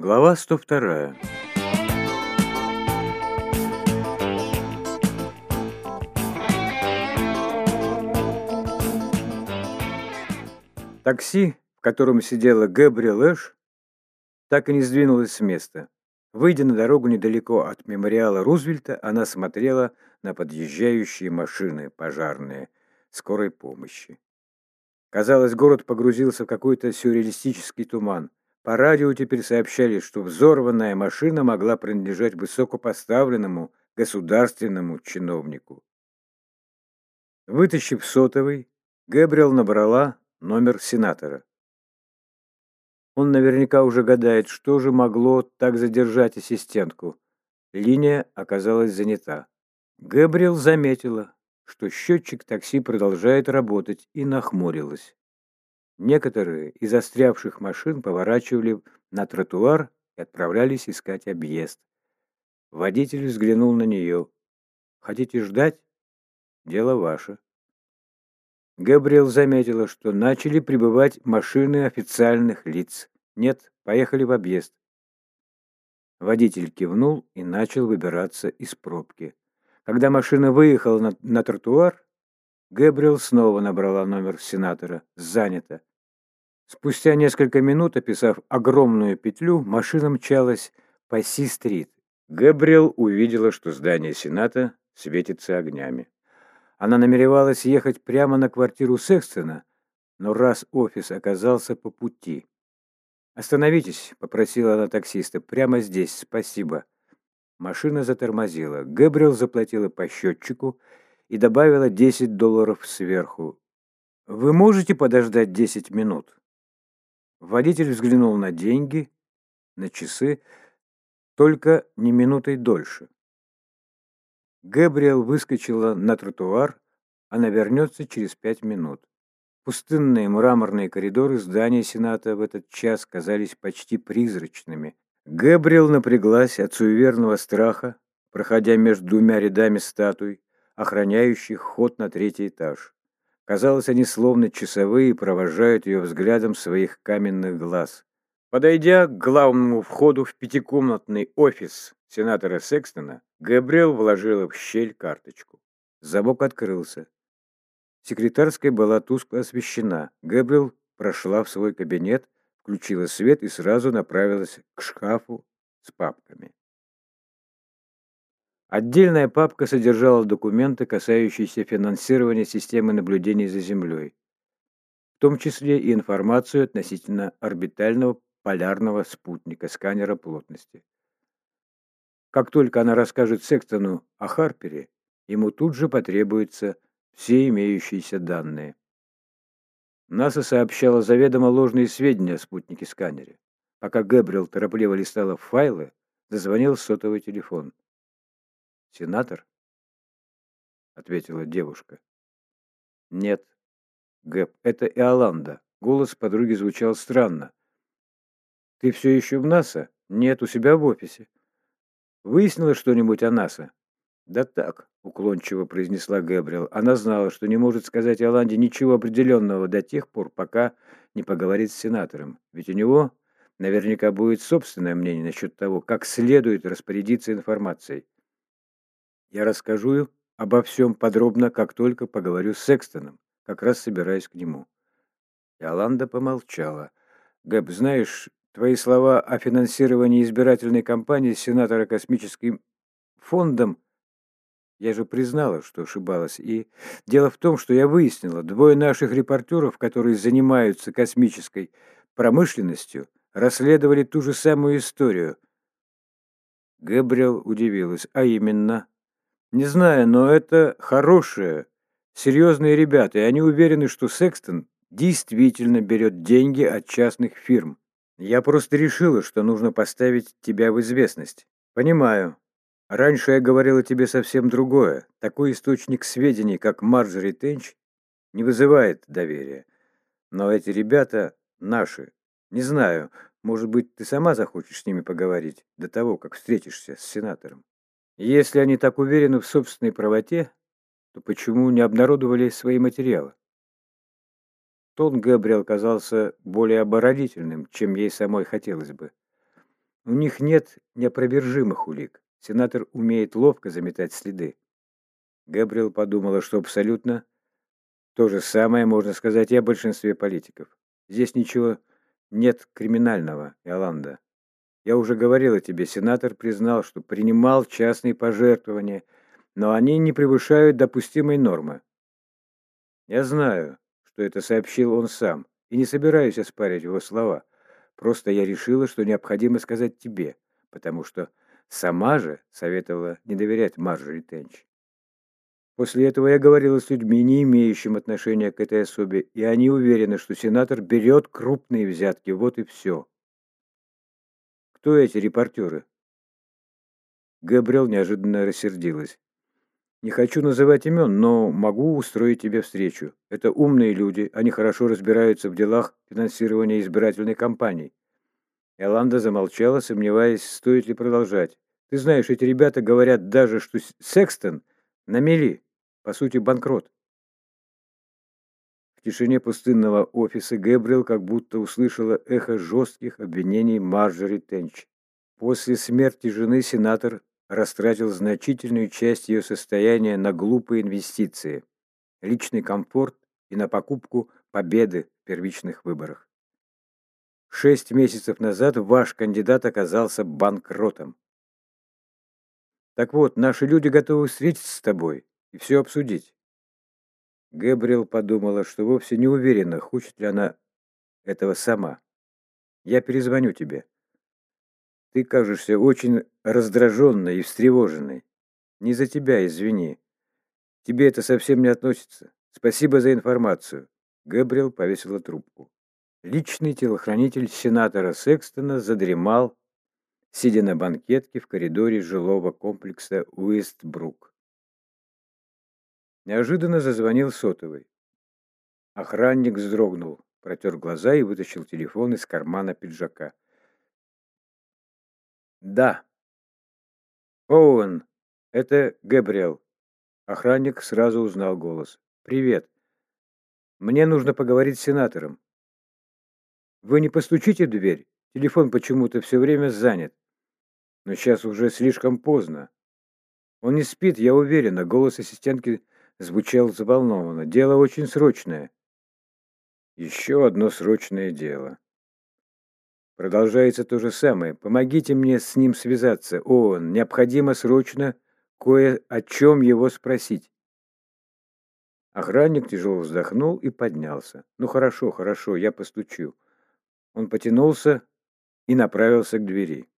Глава 102. Такси, в котором сидела Гэбриэл Эш, так и не сдвинулось с места. Выйдя на дорогу недалеко от мемориала Рузвельта, она смотрела на подъезжающие машины пожарные скорой помощи. Казалось, город погрузился в какой-то сюрреалистический туман. По радио теперь сообщали, что взорванная машина могла принадлежать высокопоставленному государственному чиновнику. Вытащив сотовый, Гэбриэл набрала номер сенатора. Он наверняка уже гадает, что же могло так задержать ассистентку. Линия оказалась занята. Гэбриэл заметила, что счетчик такси продолжает работать, и нахмурилась. Некоторые из застрявших машин поворачивали на тротуар и отправлялись искать объезд. Водитель взглянул на нее. «Хотите ждать? Дело ваше». Габриэл заметила, что начали прибывать машины официальных лиц. «Нет, поехали в объезд». Водитель кивнул и начал выбираться из пробки. Когда машина выехала на, на тротуар, Гэбриэл снова набрала номер сенатора. «Занято». Спустя несколько минут, описав огромную петлю, машина мчалась по Си-стрит. Гэбриэл увидела, что здание Сената светится огнями. Она намеревалась ехать прямо на квартиру Секстона, но раз офис оказался по пути. «Остановитесь», — попросила она таксиста, — «прямо здесь, спасибо». Машина затормозила. Гэбриэл заплатила по счетчику и добавила 10 долларов сверху. «Вы можете подождать 10 минут?» Водитель взглянул на деньги, на часы, только не минутой дольше. Гэбриэл выскочила на тротуар, она вернется через пять минут. Пустынные мраморные коридоры здания Сената в этот час казались почти призрачными. Гэбриэл напряглась от суеверного страха, проходя между двумя рядами статуй, охраняющих ход на третий этаж. Казалось, они словно часовые провожают ее взглядом своих каменных глаз. Подойдя к главному входу в пятикомнатный офис сенатора Секстона, Габриэл вложила в щель карточку. Замок открылся. Секретарская была тускло освещена. Габриэл прошла в свой кабинет, включила свет и сразу направилась к шкафу с папками. Отдельная папка содержала документы, касающиеся финансирования системы наблюдения за Землей, в том числе и информацию относительно орбитального полярного спутника сканера плотности. Как только она расскажет Секстону о Харпере, ему тут же потребуются все имеющиеся данные. НАСА сообщала заведомо ложные сведения о спутнике-сканере. Пока Гэбриэл торопливо листала файлы, зазвонил сотовый телефон. «Сенатор?» — ответила девушка. «Нет, Гэб, это Иоланда». Голос подруги звучал странно. «Ты все еще в НАСА?» «Нет, у себя в офисе». «Выяснила что-нибудь о НАСА?» «Да так», — уклончиво произнесла Гэбриэл. Она знала, что не может сказать Иоланде ничего определенного до тех пор, пока не поговорит с сенатором. Ведь у него наверняка будет собственное мнение насчет того, как следует распорядиться информацией. Я расскажу обо всем подробно, как только поговорю с Секстоном. Как раз собираюсь к нему. Иоланда помолчала. Гэб, знаешь, твои слова о финансировании избирательной кампании сенатора космическим фондом я же признала, что ошибалась. И дело в том, что я выяснила, двое наших репортеров, которые занимаются космической промышленностью, расследовали ту же самую историю. Гэбриэл удивилась. А именно? Не знаю, но это хорошие, серьезные ребята, и они уверены, что Секстон действительно берет деньги от частных фирм. Я просто решила, что нужно поставить тебя в известность. Понимаю. Раньше я говорила тебе совсем другое. Такой источник сведений, как Марджори Тенч, не вызывает доверия. Но эти ребята наши. Не знаю, может быть, ты сама захочешь с ними поговорить до того, как встретишься с сенатором. Если они так уверены в собственной правоте, то почему не обнародовали свои материалы? Тон Габриэл казался более оборонительным, чем ей самой хотелось бы. У них нет неопровержимых улик. Сенатор умеет ловко заметать следы. Габриэл подумала, что абсолютно то же самое можно сказать и о большинстве политиков. Здесь ничего нет криминального, Иоланда. Я уже говорила тебе, сенатор признал, что принимал частные пожертвования, но они не превышают допустимой нормы. Я знаю, что это сообщил он сам, и не собираюсь оспаривать его слова. Просто я решила, что необходимо сказать тебе, потому что сама же советовала не доверять Марджори Тенч. После этого я говорила с людьми, не имеющими отношения к этой особе, и они уверены, что сенатор берет крупные взятки. Вот и все. Кто эти репортеры? Габриэл неожиданно рассердилась. Не хочу называть имен, но могу устроить тебе встречу. Это умные люди, они хорошо разбираются в делах финансирования избирательной кампании. Эланда замолчала, сомневаясь, стоит ли продолжать. Ты знаешь, эти ребята говорят даже, что Секстон на мели. По сути, банкрот. В тишине пустынного офиса Гэбриэл как будто услышала эхо жестких обвинений Марджори Тенч. После смерти жены сенатор растратил значительную часть ее состояния на глупые инвестиции, личный комфорт и на покупку победы в первичных выборах. Шесть месяцев назад ваш кандидат оказался банкротом. Так вот, наши люди готовы встретиться с тобой и все обсудить. Гэбриэл подумала, что вовсе не уверена, хочет ли она этого сама. Я перезвоню тебе. Ты кажешься очень раздраженной и встревоженной. Не за тебя, извини. Тебе это совсем не относится. Спасибо за информацию. Гэбриэл повесила трубку. Личный телохранитель сенатора Секстона задремал, сидя на банкетке в коридоре жилого комплекса Уистбрук. Неожиданно зазвонил сотовый. Охранник вздрогнул, протер глаза и вытащил телефон из кармана пиджака. «Да». «Оуэн, это Габриэл». Охранник сразу узнал голос. «Привет. Мне нужно поговорить с сенатором». «Вы не постучите в дверь? Телефон почему-то все время занят. Но сейчас уже слишком поздно. Он не спит, я уверена. Голос ассистентки звучал заволнованно. «Дело очень срочное». «Еще одно срочное дело». Продолжается то же самое. Помогите мне с ним связаться. Оуэн, необходимо срочно кое о чем его спросить. Охранник тяжело вздохнул и поднялся. «Ну хорошо, хорошо, я постучу». Он потянулся и направился к двери.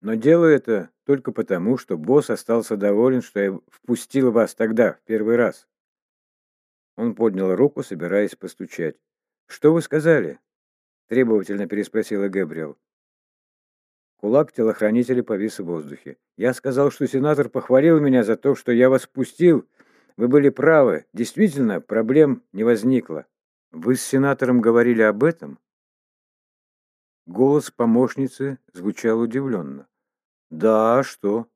Но делаю это только потому, что босс остался доволен, что я впустил вас тогда, в первый раз. Он поднял руку, собираясь постучать. «Что вы сказали?» — требовательно переспросила Гэбриэл. Кулак телохранителя повис в воздухе. «Я сказал, что сенатор похвалил меня за то, что я вас впустил. Вы были правы. Действительно, проблем не возникло. Вы с сенатором говорили об этом?» Голос помощницы звучал удивленно. Да, что?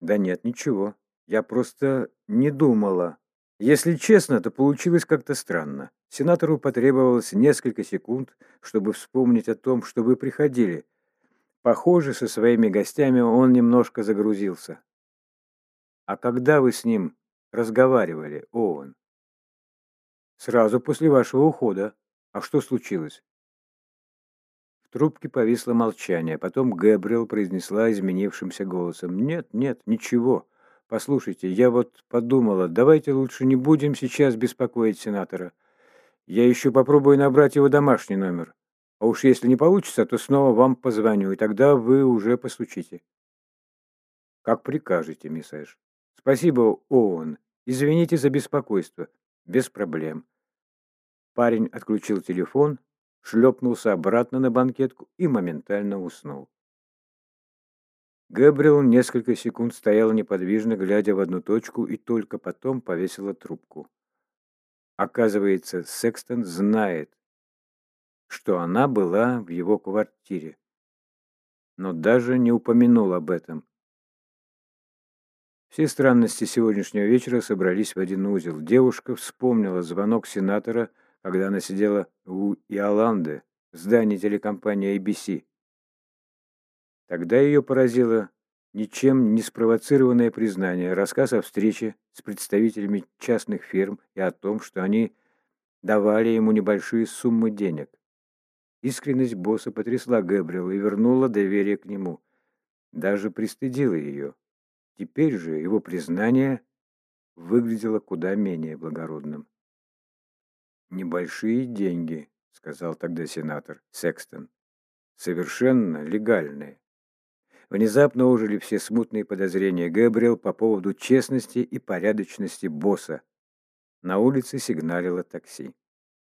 Да нет, ничего. Я просто не думала. Если честно, то получилось как-то странно. Сенатору потребовалось несколько секунд, чтобы вспомнить о том, что вы приходили. Похоже, со своими гостями он немножко загрузился. А когда вы с ним разговаривали, Оуэн? Сразу после вашего ухода. А что случилось? В трубке повисло молчание. Потом Гэбриэл произнесла изменившимся голосом. «Нет, нет, ничего. Послушайте, я вот подумала, давайте лучше не будем сейчас беспокоить сенатора. Я еще попробую набрать его домашний номер. А уж если не получится, то снова вам позвоню, и тогда вы уже постучите». «Как прикажете, мисс Эш». «Спасибо, Оуэн. Извините за беспокойство. Без проблем». Парень отключил телефон, шлепнулся обратно на банкетку и моментально уснул. Гэбриэл несколько секунд стояла неподвижно, глядя в одну точку, и только потом повесила трубку. Оказывается, Секстон знает, что она была в его квартире, но даже не упомянул об этом. Все странности сегодняшнего вечера собрались в один узел. Девушка вспомнила звонок сенатора когда она сидела у Иоланды в здании телекомпании ABC. Тогда ее поразило ничем не спровоцированное признание, рассказ о встрече с представителями частных фирм и о том, что они давали ему небольшие суммы денег. Искренность босса потрясла Гэбриэла и вернула доверие к нему. Даже пристыдила ее. Теперь же его признание выглядело куда менее благородным. «Небольшие деньги», — сказал тогда сенатор Секстон. «Совершенно легальные». Внезапно ужили все смутные подозрения Гэбриэл по поводу честности и порядочности босса. На улице сигналило такси.